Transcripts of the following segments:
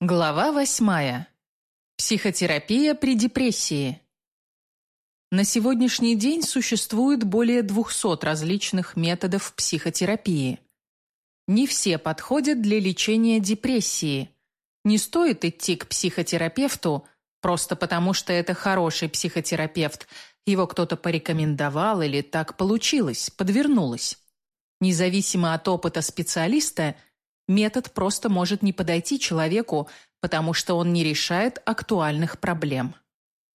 Глава восьмая. Психотерапия при депрессии. На сегодняшний день существует более 200 различных методов психотерапии. Не все подходят для лечения депрессии. Не стоит идти к психотерапевту просто потому, что это хороший психотерапевт, его кто-то порекомендовал или так получилось, подвернулось. Независимо от опыта специалиста – Метод просто может не подойти человеку, потому что он не решает актуальных проблем.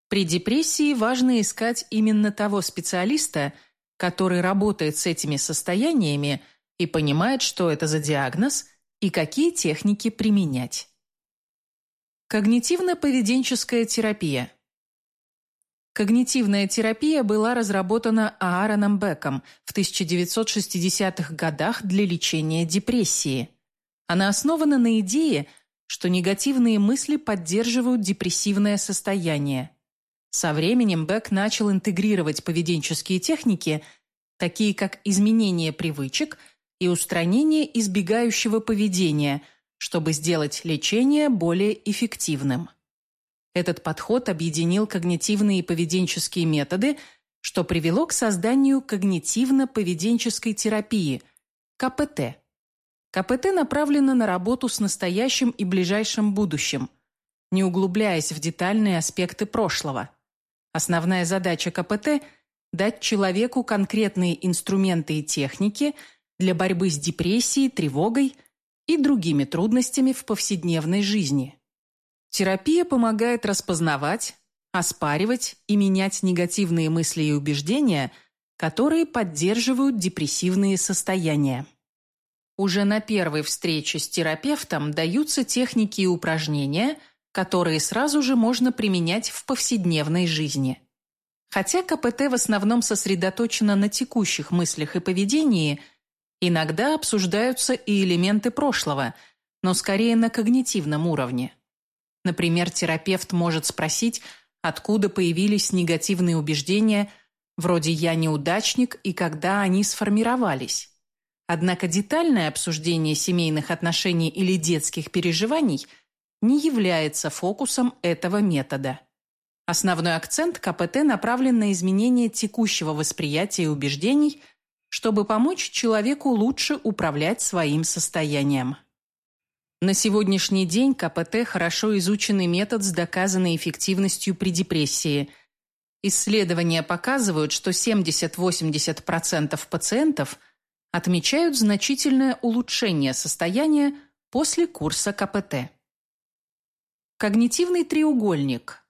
При депрессии важно искать именно того специалиста, который работает с этими состояниями и понимает, что это за диагноз и какие техники применять. Когнитивно-поведенческая терапия. Когнитивная терапия была разработана Аароном Беком в 1960-х годах для лечения депрессии. Она основана на идее, что негативные мысли поддерживают депрессивное состояние. Со временем Бек начал интегрировать поведенческие техники, такие как изменение привычек и устранение избегающего поведения, чтобы сделать лечение более эффективным. Этот подход объединил когнитивные и поведенческие методы, что привело к созданию когнитивно-поведенческой терапии – КПТ – КПТ направлено на работу с настоящим и ближайшим будущим, не углубляясь в детальные аспекты прошлого. Основная задача КПТ – дать человеку конкретные инструменты и техники для борьбы с депрессией, тревогой и другими трудностями в повседневной жизни. Терапия помогает распознавать, оспаривать и менять негативные мысли и убеждения, которые поддерживают депрессивные состояния. Уже на первой встрече с терапевтом даются техники и упражнения, которые сразу же можно применять в повседневной жизни. Хотя КПТ в основном сосредоточено на текущих мыслях и поведении, иногда обсуждаются и элементы прошлого, но скорее на когнитивном уровне. Например, терапевт может спросить, откуда появились негативные убеждения вроде «я неудачник» и когда они сформировались. Однако детальное обсуждение семейных отношений или детских переживаний не является фокусом этого метода. Основной акцент КПТ направлен на изменение текущего восприятия и убеждений, чтобы помочь человеку лучше управлять своим состоянием. На сегодняшний день КПТ – хорошо изученный метод с доказанной эффективностью при депрессии. Исследования показывают, что 70-80% пациентов – отмечают значительное улучшение состояния после курса КПТ. Когнитивный треугольник.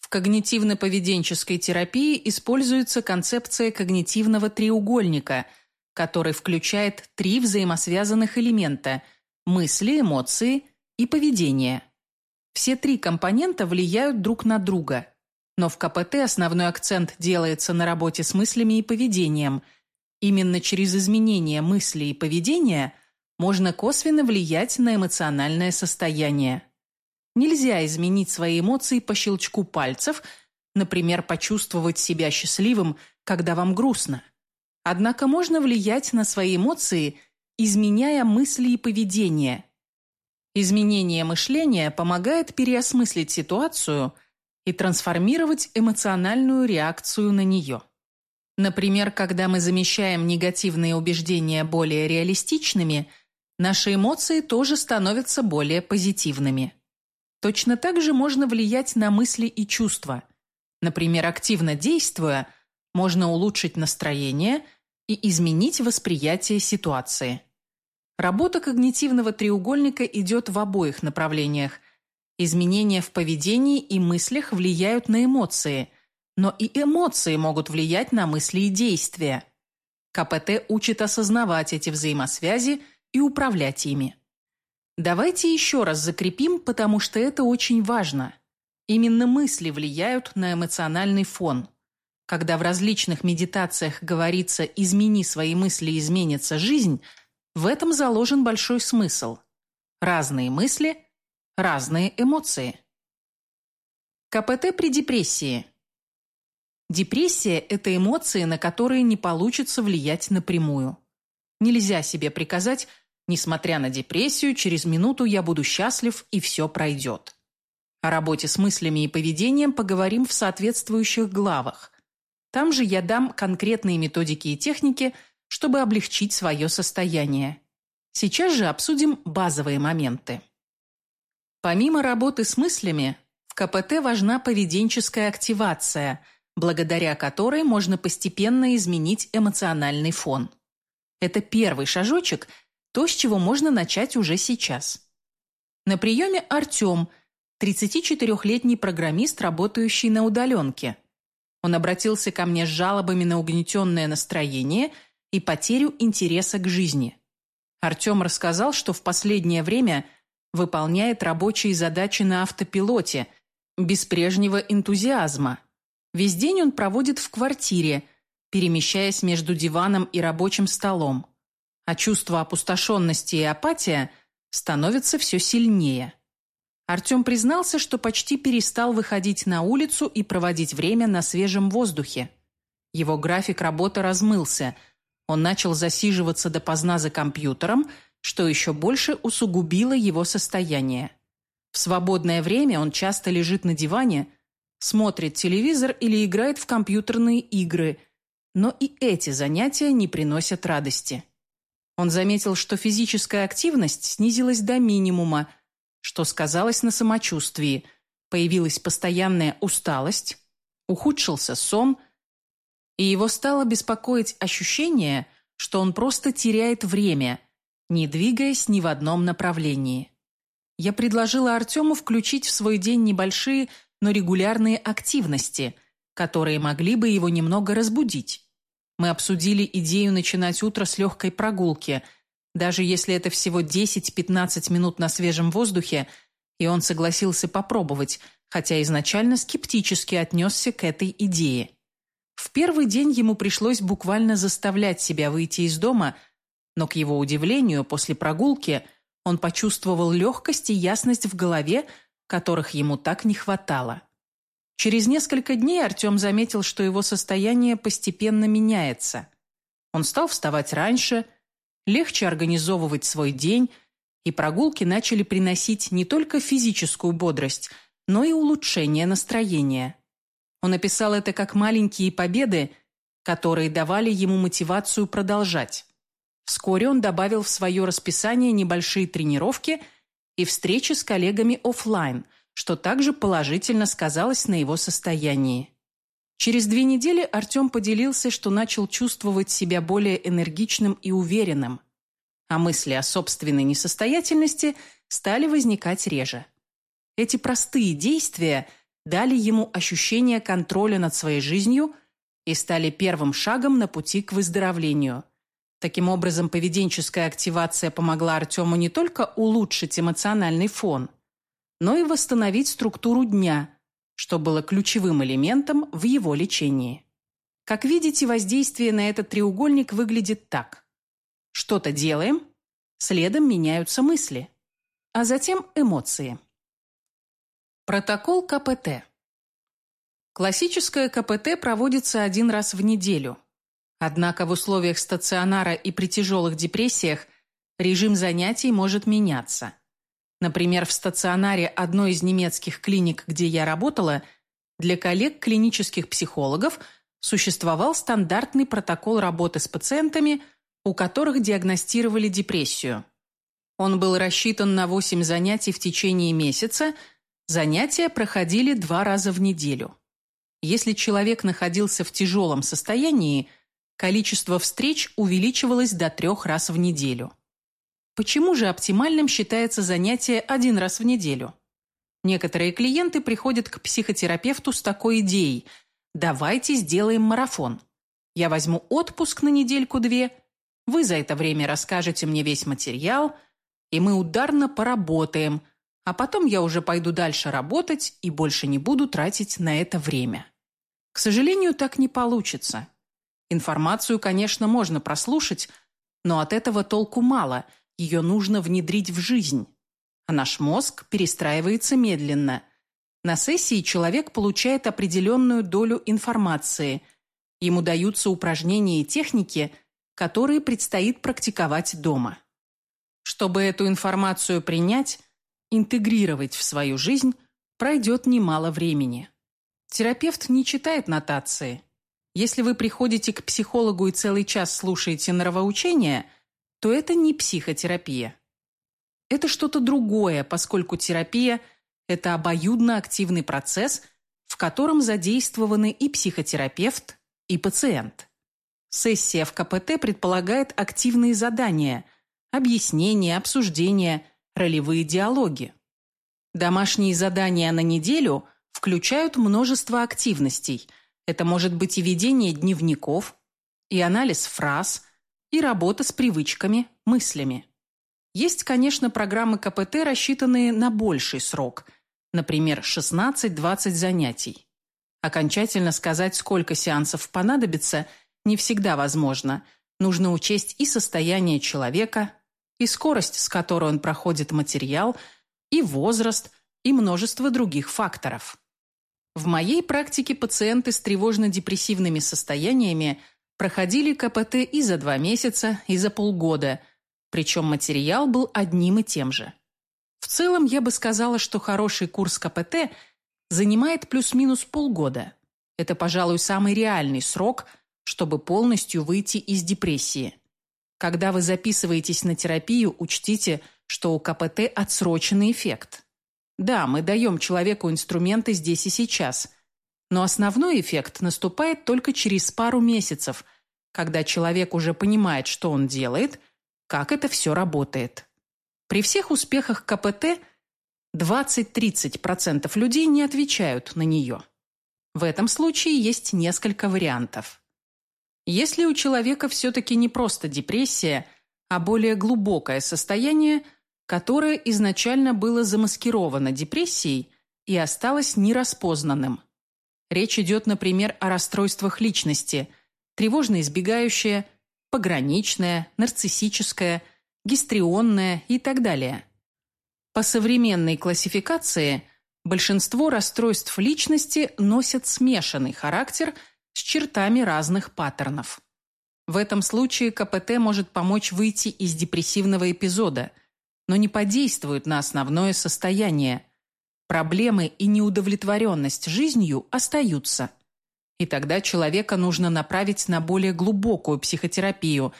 В когнитивно-поведенческой терапии используется концепция когнитивного треугольника, который включает три взаимосвязанных элемента – мысли, эмоции и поведение. Все три компонента влияют друг на друга, но в КПТ основной акцент делается на работе с мыслями и поведением – Именно через изменение мысли и поведения можно косвенно влиять на эмоциональное состояние. Нельзя изменить свои эмоции по щелчку пальцев, например, почувствовать себя счастливым, когда вам грустно. Однако можно влиять на свои эмоции, изменяя мысли и поведение. Изменение мышления помогает переосмыслить ситуацию и трансформировать эмоциональную реакцию на нее. Например, когда мы замещаем негативные убеждения более реалистичными, наши эмоции тоже становятся более позитивными. Точно так же можно влиять на мысли и чувства. Например, активно действуя, можно улучшить настроение и изменить восприятие ситуации. Работа когнитивного треугольника идет в обоих направлениях. Изменения в поведении и мыслях влияют на эмоции – но и эмоции могут влиять на мысли и действия. КПТ учит осознавать эти взаимосвязи и управлять ими. Давайте еще раз закрепим, потому что это очень важно. Именно мысли влияют на эмоциональный фон. Когда в различных медитациях говорится «измени свои мысли, изменится жизнь», в этом заложен большой смысл. Разные мысли – разные эмоции. КПТ при депрессии – Депрессия – это эмоции, на которые не получится влиять напрямую. Нельзя себе приказать Несмотря на депрессию, через минуту я буду счастлив и все пройдет. О работе с мыслями и поведением поговорим в соответствующих главах. Там же я дам конкретные методики и техники, чтобы облегчить свое состояние. Сейчас же обсудим базовые моменты. Помимо работы с мыслями, в КПТ важна поведенческая активация, благодаря которой можно постепенно изменить эмоциональный фон. Это первый шажочек, то, с чего можно начать уже сейчас. На приеме Артем, 34-летний программист, работающий на удаленке. Он обратился ко мне с жалобами на угнетенное настроение и потерю интереса к жизни. Артем рассказал, что в последнее время выполняет рабочие задачи на автопилоте, без прежнего энтузиазма. Весь день он проводит в квартире, перемещаясь между диваном и рабочим столом. А чувство опустошенности и апатия становятся все сильнее. Артем признался, что почти перестал выходить на улицу и проводить время на свежем воздухе. Его график работы размылся – он начал засиживаться допоздна за компьютером, что еще больше усугубило его состояние. В свободное время он часто лежит на диване, смотрит телевизор или играет в компьютерные игры, но и эти занятия не приносят радости. Он заметил, что физическая активность снизилась до минимума, что сказалось на самочувствии. Появилась постоянная усталость, ухудшился сон – и его стало беспокоить ощущение, что он просто теряет время, не двигаясь ни в одном направлении. Я предложила Артему включить в свой день небольшие, но регулярные активности, которые могли бы его немного разбудить. Мы обсудили идею начинать утро с легкой прогулки, даже если это всего 10-15 минут на свежем воздухе, и он согласился попробовать, хотя изначально скептически отнесся к этой идее. В первый день ему пришлось буквально заставлять себя выйти из дома, но, к его удивлению, после прогулки он почувствовал легкость и ясность в голове, которых ему так не хватало. Через несколько дней Артем заметил, что его состояние постепенно меняется. Он стал вставать раньше, легче организовывать свой день, и прогулки начали приносить не только физическую бодрость, но и улучшение настроения. Он описал это как маленькие победы, которые давали ему мотивацию продолжать. Вскоре он добавил в свое расписание небольшие тренировки и встречи с коллегами офлайн, что также положительно сказалось на его состоянии. Через две недели Артем поделился, что начал чувствовать себя более энергичным и уверенным, а мысли о собственной несостоятельности стали возникать реже. Эти простые действия – дали ему ощущение контроля над своей жизнью и стали первым шагом на пути к выздоровлению. Таким образом, поведенческая активация помогла Артему не только улучшить эмоциональный фон, но и восстановить структуру дня, что было ключевым элементом в его лечении. Как видите, воздействие на этот треугольник выглядит так. Что-то делаем, следом меняются мысли, а затем эмоции. Протокол КПТ. Классическое КПТ проводится один раз в неделю. Однако в условиях стационара и при тяжелых депрессиях режим занятий может меняться. Например, в стационаре одной из немецких клиник, где я работала, для коллег клинических психологов существовал стандартный протокол работы с пациентами, у которых диагностировали депрессию. Он был рассчитан на 8 занятий в течение месяца – Занятия проходили два раза в неделю. Если человек находился в тяжелом состоянии, количество встреч увеличивалось до трех раз в неделю. Почему же оптимальным считается занятие один раз в неделю? Некоторые клиенты приходят к психотерапевту с такой идеей «давайте сделаем марафон». Я возьму отпуск на недельку-две, вы за это время расскажете мне весь материал, и мы ударно поработаем – а потом я уже пойду дальше работать и больше не буду тратить на это время. К сожалению, так не получится. Информацию, конечно, можно прослушать, но от этого толку мало, ее нужно внедрить в жизнь. А наш мозг перестраивается медленно. На сессии человек получает определенную долю информации. Ему даются упражнения и техники, которые предстоит практиковать дома. Чтобы эту информацию принять, интегрировать в свою жизнь, пройдет немало времени. Терапевт не читает нотации. Если вы приходите к психологу и целый час слушаете нравоучения, то это не психотерапия. Это что-то другое, поскольку терапия – это обоюдно активный процесс, в котором задействованы и психотерапевт, и пациент. Сессия в КПТ предполагает активные задания – объяснения, обсуждения, ролевые диалоги. Домашние задания на неделю включают множество активностей. Это может быть и ведение дневников, и анализ фраз, и работа с привычками, мыслями. Есть, конечно, программы КПТ, рассчитанные на больший срок, например, 16-20 занятий. Окончательно сказать, сколько сеансов понадобится, не всегда возможно. Нужно учесть и состояние человека, и скорость, с которой он проходит материал, и возраст, и множество других факторов. В моей практике пациенты с тревожно-депрессивными состояниями проходили КПТ и за два месяца, и за полгода, причем материал был одним и тем же. В целом, я бы сказала, что хороший курс КПТ занимает плюс-минус полгода. Это, пожалуй, самый реальный срок, чтобы полностью выйти из депрессии. Когда вы записываетесь на терапию, учтите, что у КПТ отсроченный эффект. Да, мы даем человеку инструменты здесь и сейчас, но основной эффект наступает только через пару месяцев, когда человек уже понимает, что он делает, как это все работает. При всех успехах КПТ 20-30% людей не отвечают на нее. В этом случае есть несколько вариантов. Если у человека все-таки не просто депрессия, а более глубокое состояние, которое изначально было замаскировано депрессией и осталось нераспознанным. Речь идет, например, о расстройствах личности, тревожно-избегающее, пограничное, нарциссическое, гистрионное и так далее. По современной классификации большинство расстройств личности носят смешанный характер – с чертами разных паттернов. В этом случае КПТ может помочь выйти из депрессивного эпизода, но не подействует на основное состояние. Проблемы и неудовлетворенность жизнью остаются. И тогда человека нужно направить на более глубокую психотерапию,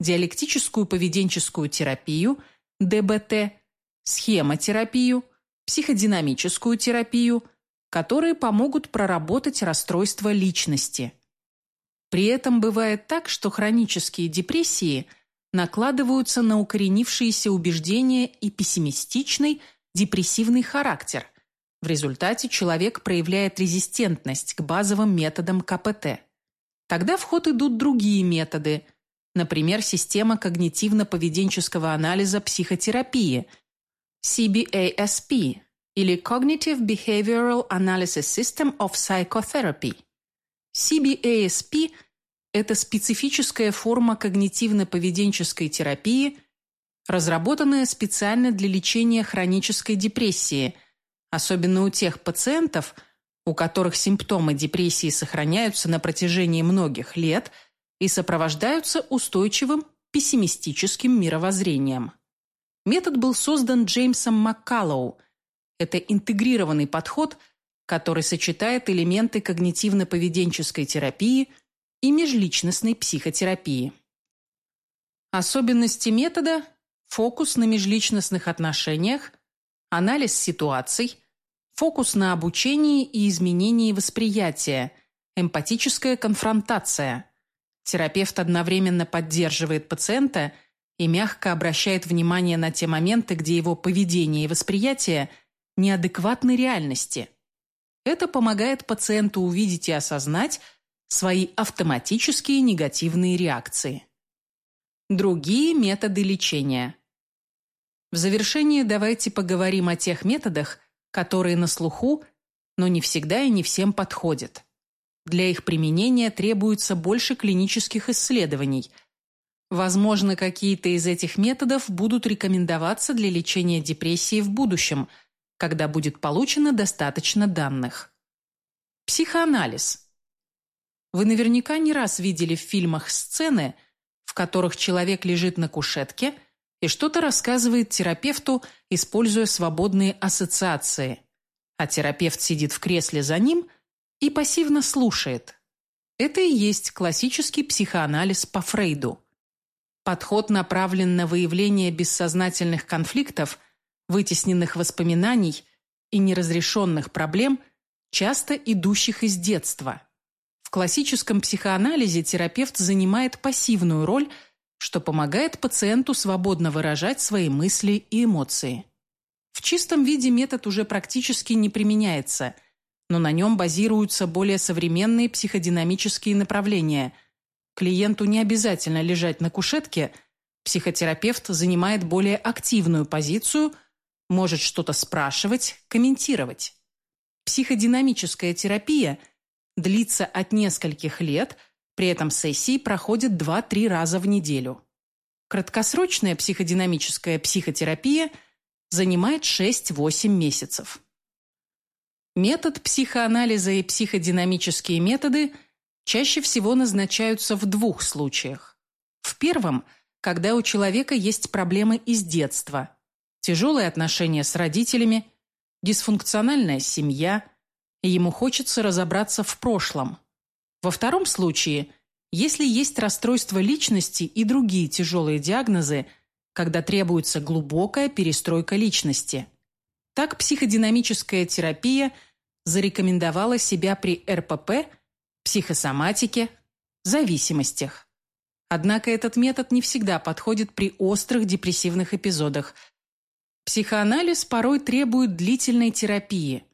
диалектическую поведенческую терапию, ДБТ, схемотерапию, психодинамическую терапию, которые помогут проработать расстройство личности. При этом бывает так, что хронические депрессии накладываются на укоренившиеся убеждения и пессимистичный, депрессивный характер. В результате человек проявляет резистентность к базовым методам КПТ. Тогда в ход идут другие методы, например, система когнитивно-поведенческого анализа психотерапии, CBASP, или Cognitive Behavioral Analysis System of Psychotherapy. CBASP – это специфическая форма когнитивно-поведенческой терапии, разработанная специально для лечения хронической депрессии, особенно у тех пациентов, у которых симптомы депрессии сохраняются на протяжении многих лет и сопровождаются устойчивым пессимистическим мировоззрением. Метод был создан Джеймсом Маккаллоу – это интегрированный подход, который сочетает элементы когнитивно-поведенческой терапии и межличностной психотерапии. Особенности метода – фокус на межличностных отношениях, анализ ситуаций, фокус на обучении и изменении восприятия, эмпатическая конфронтация. Терапевт одновременно поддерживает пациента и мягко обращает внимание на те моменты, где его поведение и восприятие – неадекватной реальности. Это помогает пациенту увидеть и осознать свои автоматические негативные реакции. Другие методы лечения. В завершение давайте поговорим о тех методах, которые на слуху, но не всегда и не всем подходят. Для их применения требуется больше клинических исследований. Возможно, какие-то из этих методов будут рекомендоваться для лечения депрессии в будущем – когда будет получено достаточно данных. Психоанализ. Вы наверняка не раз видели в фильмах сцены, в которых человек лежит на кушетке и что-то рассказывает терапевту, используя свободные ассоциации. А терапевт сидит в кресле за ним и пассивно слушает. Это и есть классический психоанализ по Фрейду. Подход направлен на выявление бессознательных конфликтов, вытесненных воспоминаний и неразрешенных проблем, часто идущих из детства. Классическом психоанализе терапевт занимает пассивную роль – что помогает пациенту свободно выражать свои мысли и эмоции. В чистом виде метод уже практически не применяется, но на нем базируются более современные психодинамические направления. Клиенту не обязательно лежать на кушетке, психотерапевт занимает более активную позицию, может что-то спрашивать, комментировать. Психодинамическая терапия длится от нескольких лет – при этом сессии проходят 2-3 раза в неделю. Краткосрочная психодинамическая психотерапия занимает 6-8 месяцев. Метод психоанализа и психодинамические методы чаще всего назначаются в двух случаях. В первом – когда у человека есть проблемы из детства, тяжелые отношения с родителями, дисфункциональная семья, ему хочется разобраться в прошлом, во втором случае, если есть расстройство личности и другие тяжелые диагнозы, когда требуется глубокая перестройка личности. Так психодинамическая терапия зарекомендовала себя при РПП, психосоматике, зависимостях. Однако этот метод не всегда подходит при острых депрессивных эпизодах. Психоанализ порой требует длительной терапии,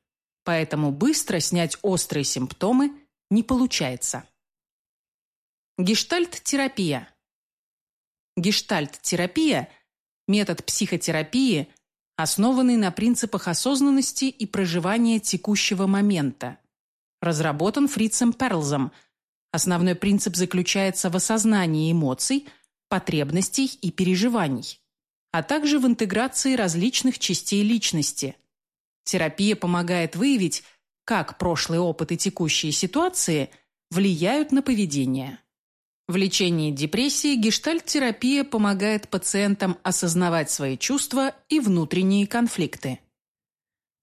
поэтому быстро снять острые симптомы – не получается. Гештальт-терапия. Гештальт-терапия – метод психотерапии, основанный на принципах осознанности и проживания текущего момента. Разработан Фрицем Перлзом. Основной принцип заключается в осознании эмоций, потребностей и переживаний, а также в интеграции различных частей личности. Терапия помогает выявить – как прошлый опыт и текущие ситуации влияют на поведение. В лечении депрессии гештальт-терапия помогает пациентам осознавать свои чувства и внутренние конфликты.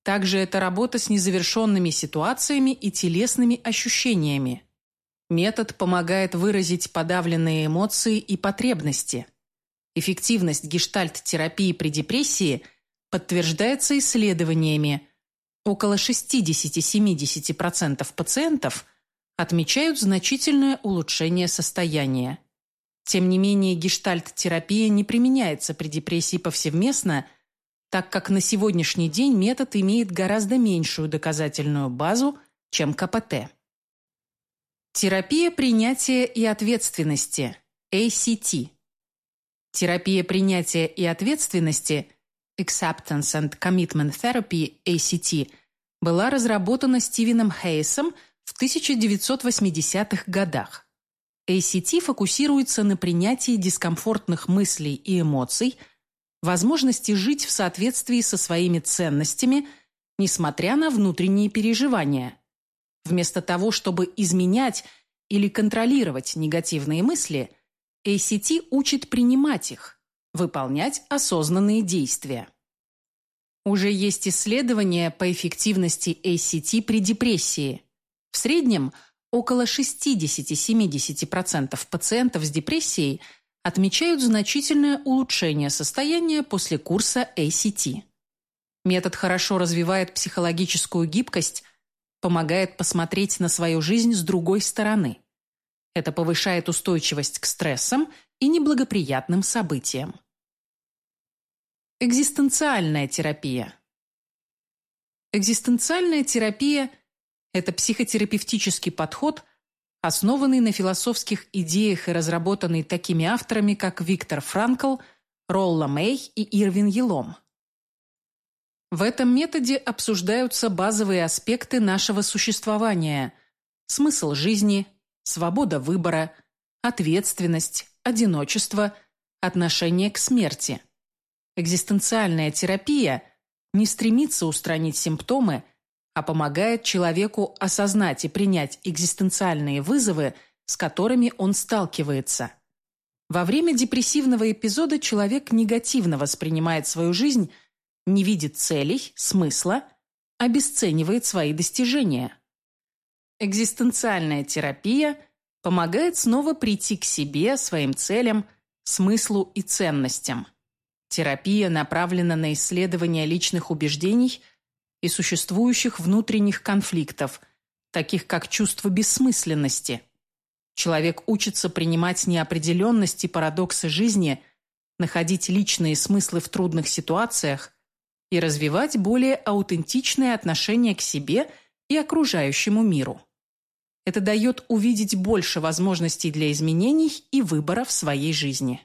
Также это работа с незавершенными ситуациями и телесными ощущениями. Метод помогает выразить подавленные эмоции и потребности. Эффективность гештальт-терапии при депрессии подтверждается исследованиями, Около 60-70% пациентов отмечают значительное улучшение состояния. Тем не менее, гештальт-терапия не применяется при депрессии повсеместно, так как на сегодняшний день метод имеет гораздо меньшую доказательную базу, чем КПТ. Терапия принятия и ответственности – ACT. Терапия принятия и ответственности Acceptance and Commitment Therapy, ACT, была разработана Стивеном Хейсом в 1980-х годах. ACT фокусируется на принятии дискомфортных мыслей и эмоций, возможности жить в соответствии со своими ценностями, несмотря на внутренние переживания. Вместо того, чтобы изменять или контролировать негативные мысли, ACT учит принимать их, выполнять осознанные действия. Уже есть исследования по эффективности ACT при депрессии. В среднем около 60-70% пациентов с депрессией отмечают значительное улучшение состояния после курса ACT. Метод хорошо развивает психологическую гибкость, помогает посмотреть на свою жизнь с другой стороны. Это повышает устойчивость к стрессам и неблагоприятным событиям. Экзистенциальная терапия. Экзистенциальная терапия – это психотерапевтический подход, основанный на философских идеях и разработанный такими авторами, как Виктор Франкл, Ролла Мэй и Ирвин Елом. В этом методе обсуждаются базовые аспекты нашего существования – смысл жизни, свобода выбора, ответственность, одиночество, отношение к смерти – Экзистенциальная терапия не стремится устранить симптомы, а помогает человеку осознать и принять экзистенциальные вызовы, с которыми он сталкивается. Во время депрессивного эпизода человек негативно воспринимает свою жизнь, не видит целей, смысла, обесценивает свои достижения. Экзистенциальная терапия помогает снова прийти к себе, своим целям, смыслу и ценностям. Терапия направлена на исследование личных убеждений и существующих внутренних конфликтов, таких как чувство бессмысленности – Человек учится принимать неопределенность и парадоксы жизни, находить личные смыслы в трудных ситуациях и развивать более аутентичное отношение к себе и окружающему миру. Это дает увидеть больше возможностей для изменений и выбора в своей жизни.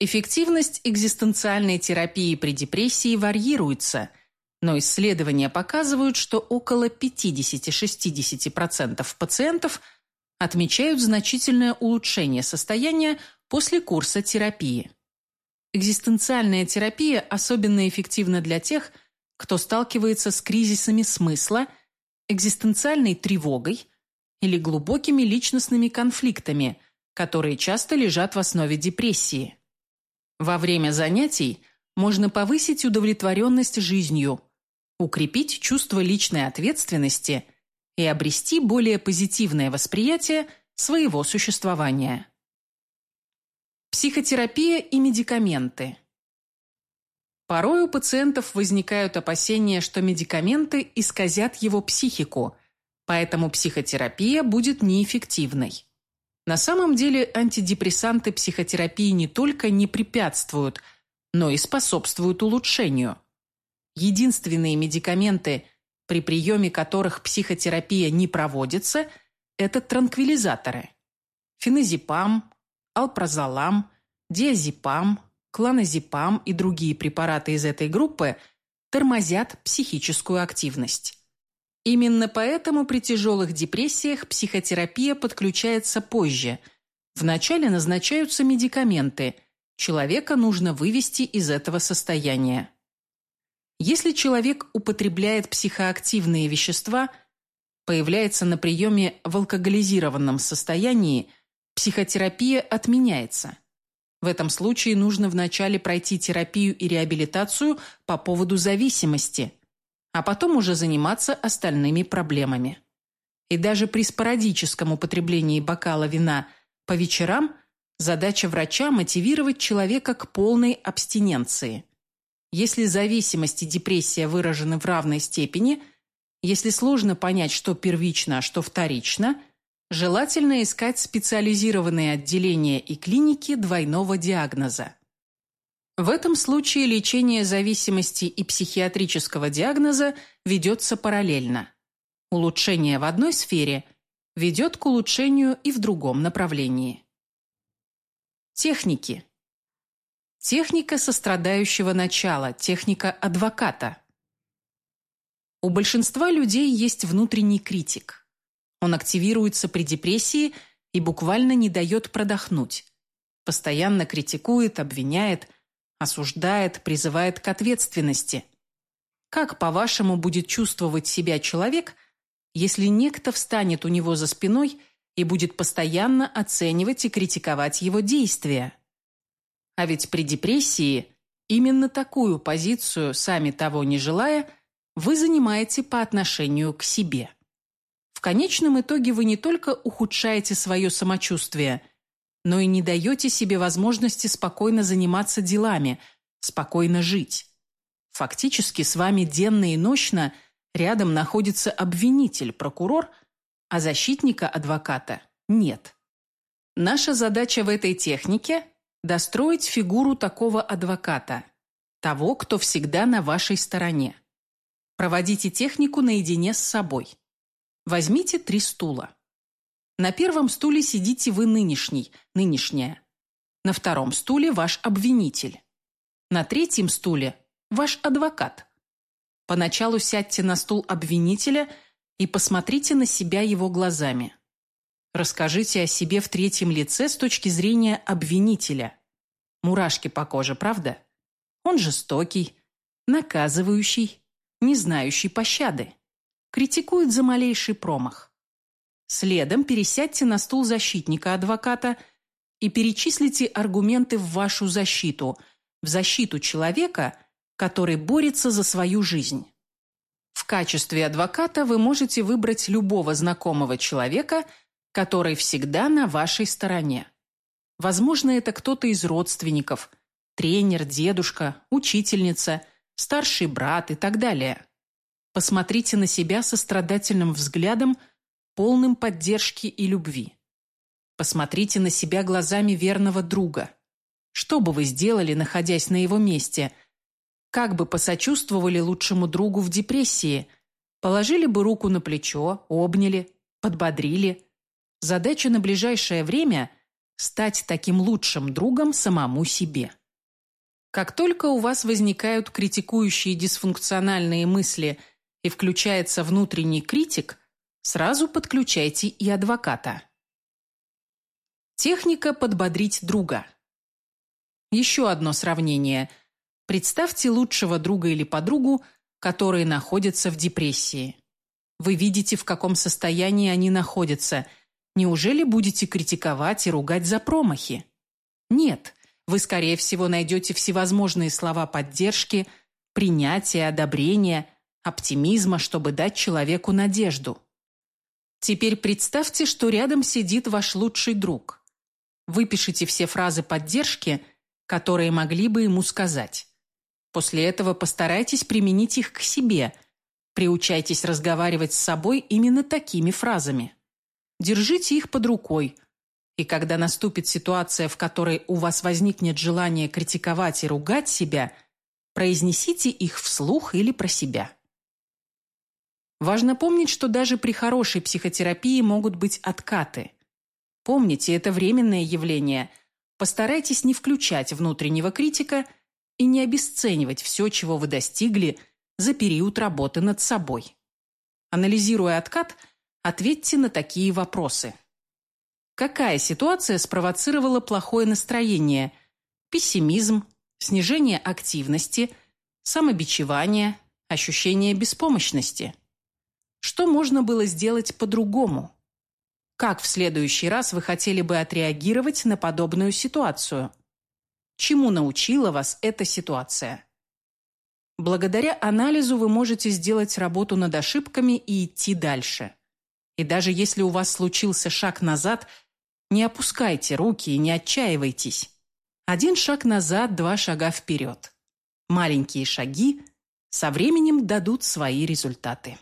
Эффективность экзистенциальной терапии при депрессии варьируется, но исследования показывают, что около 50-60% пациентов – отмечают значительное улучшение состояния после курса терапии. Экзистенциальная терапия особенно эффективна для тех, кто сталкивается с кризисами смысла, экзистенциальной тревогой или глубокими личностными конфликтами, которые часто лежат в основе депрессии. Во время занятий можно повысить удовлетворенность жизнью, укрепить чувство личной ответственности – и обрести более позитивное восприятие своего существования. Психотерапия и медикаменты. Порой у пациентов возникают опасения, что медикаменты исказят его психику, поэтому психотерапия будет неэффективной. На самом деле антидепрессанты психотерапии не только не препятствуют, но и способствуют улучшению. Единственные медикаменты, при приеме которых психотерапия не проводится, это транквилизаторы. Феназепам, алпрозолам, диазепам, клоназепам и другие препараты из этой группы тормозят психическую активность. Именно поэтому при тяжелых депрессиях психотерапия подключается позже. Вначале назначаются медикаменты. Человека нужно вывести из этого состояния. Если человек употребляет психоактивные вещества, появляется на приеме в алкоголизированном состоянии, психотерапия отменяется. В этом случае нужно вначале пройти терапию и реабилитацию по поводу зависимости, а потом уже заниматься остальными проблемами. И даже при спорадическом употреблении бокала вина по вечерам задача врача мотивировать человека к полной абстиненции – если зависимость и депрессия выражены в равной степени, если сложно понять, что первично, а что вторично, желательно искать специализированные отделения и клиники двойного диагноза. В этом случае лечение зависимости и психиатрического диагноза ведется параллельно. Улучшение в одной сфере ведет к улучшению и в другом направлении. Техники. Техника сострадающего начала, техника адвоката. У большинства людей есть внутренний критик. Он активируется при депрессии и буквально не дает продохнуть. Постоянно критикует, обвиняет, осуждает, призывает к ответственности. Как, по-вашему, будет чувствовать себя человек, если некто встанет у него за спиной и будет постоянно оценивать и критиковать его действия? А ведь при депрессии именно такую позицию, сами того не желая, вы занимаете по отношению к себе. В конечном итоге вы не только ухудшаете свое самочувствие, но и не даете себе возможности спокойно заниматься делами, спокойно жить. Фактически с вами денно и нощно рядом находится обвинитель, прокурор, а защитника адвоката нет. Наша задача в этой технике Достроить фигуру такого адвоката, того, кто всегда на вашей стороне. Проводите технику наедине с собой. Возьмите три стула. На первом стуле сидите вы нынешний, нынешняя. На втором стуле ваш обвинитель. На третьем стуле ваш адвокат. Поначалу сядьте на стул обвинителя и посмотрите на себя его глазами. Расскажите о себе в третьем лице с точки зрения обвинителя. Мурашки по коже, правда? Он жестокий, наказывающий, не знающий пощады. Критикует за малейший промах. Следом пересядьте на стул защитника адвоката и перечислите аргументы в вашу защиту, в защиту человека, который борется за свою жизнь. В качестве адвоката вы можете выбрать любого знакомого человека, который всегда на вашей стороне. Возможно, это кто-то из родственников, тренер, дедушка, учительница, старший брат и так далее. Посмотрите на себя сострадательным взглядом, полным поддержки и любви. Посмотрите на себя глазами верного друга. Что бы вы сделали, находясь на его месте? Как бы посочувствовали лучшему другу в депрессии? Положили бы руку на плечо, обняли, подбодрили. Задача на ближайшее время – стать таким лучшим другом самому себе. Как только у вас возникают критикующие дисфункциональные мысли и включается внутренний критик, сразу подключайте и адвоката. Техника подбодрить друга. Еще одно сравнение. Представьте лучшего друга или подругу, которые находятся в депрессии. Вы видите, в каком состоянии они находятся. Неужели будете критиковать и ругать за промахи? Нет, вы, скорее всего, найдете всевозможные слова поддержки, принятия, одобрения, оптимизма, чтобы дать человеку надежду. Теперь представьте, что рядом сидит ваш лучший друг. Выпишите все фразы поддержки, которые могли бы ему сказать. После этого постарайтесь применить их к себе. Приучайтесь разговаривать с собой именно такими фразами. Держите их под рукой. И когда наступит ситуация, в которой у вас возникнет желание критиковать и ругать себя, произнесите их вслух или про себя. Важно помнить, что даже при хорошей психотерапии могут быть откаты – Помните, это временное явление. Постарайтесь не включать внутреннего критика и не обесценивать все, чего вы достигли за период работы над собой. Анализируя откат, ответьте на такие вопросы. Какая ситуация спровоцировала плохое настроение? Пессимизм, снижение активности, самобичевание, ощущение беспомощности? Что можно было сделать по-другому? Как в следующий раз вы хотели бы отреагировать на подобную ситуацию? Чему научила вас эта ситуация? Благодаря анализу вы можете сделать работу над ошибками и идти дальше. И даже если у вас случился шаг назад, не опускайте руки и не отчаивайтесь. Один шаг назад, два шага вперед. Маленькие шаги со временем дадут свои результаты.